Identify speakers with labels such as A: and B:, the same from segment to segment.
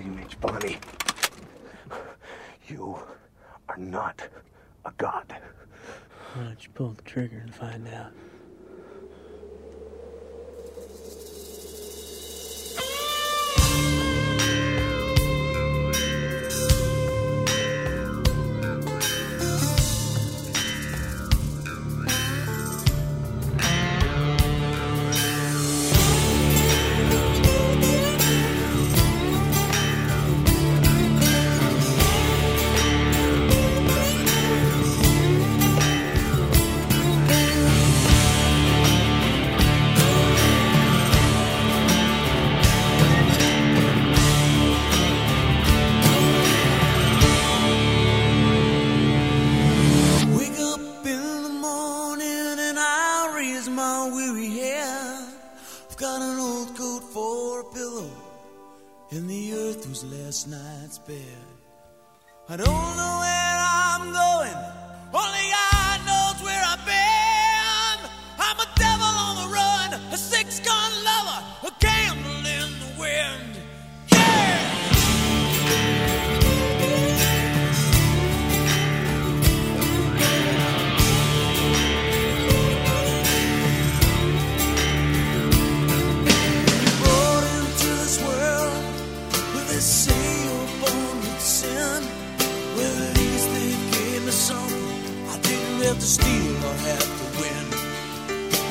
A: image, Bonnie. You are not a god.
B: Why don't you pull the trigger and find out?
C: is my weary head. I've got an old coat for a pillow, and the earth was last night's bed. I don't know where I'm going.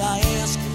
C: la escritura.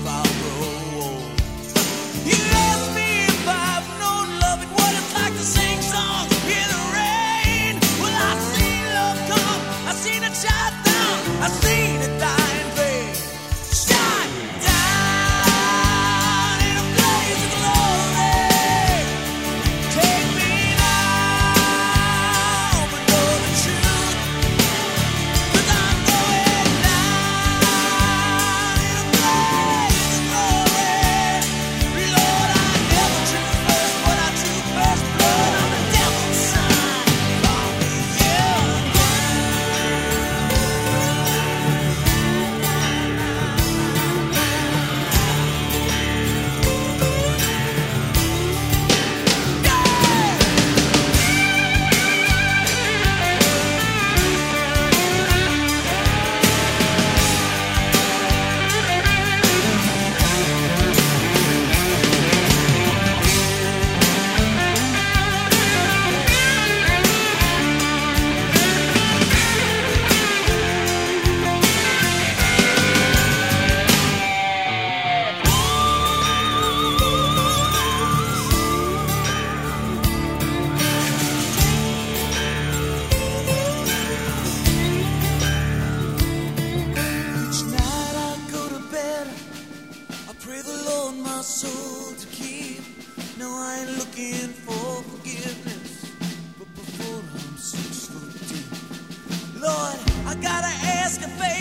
C: begging for forgiveness, but before I'm six foot deep, Lord, I gotta ask a favor.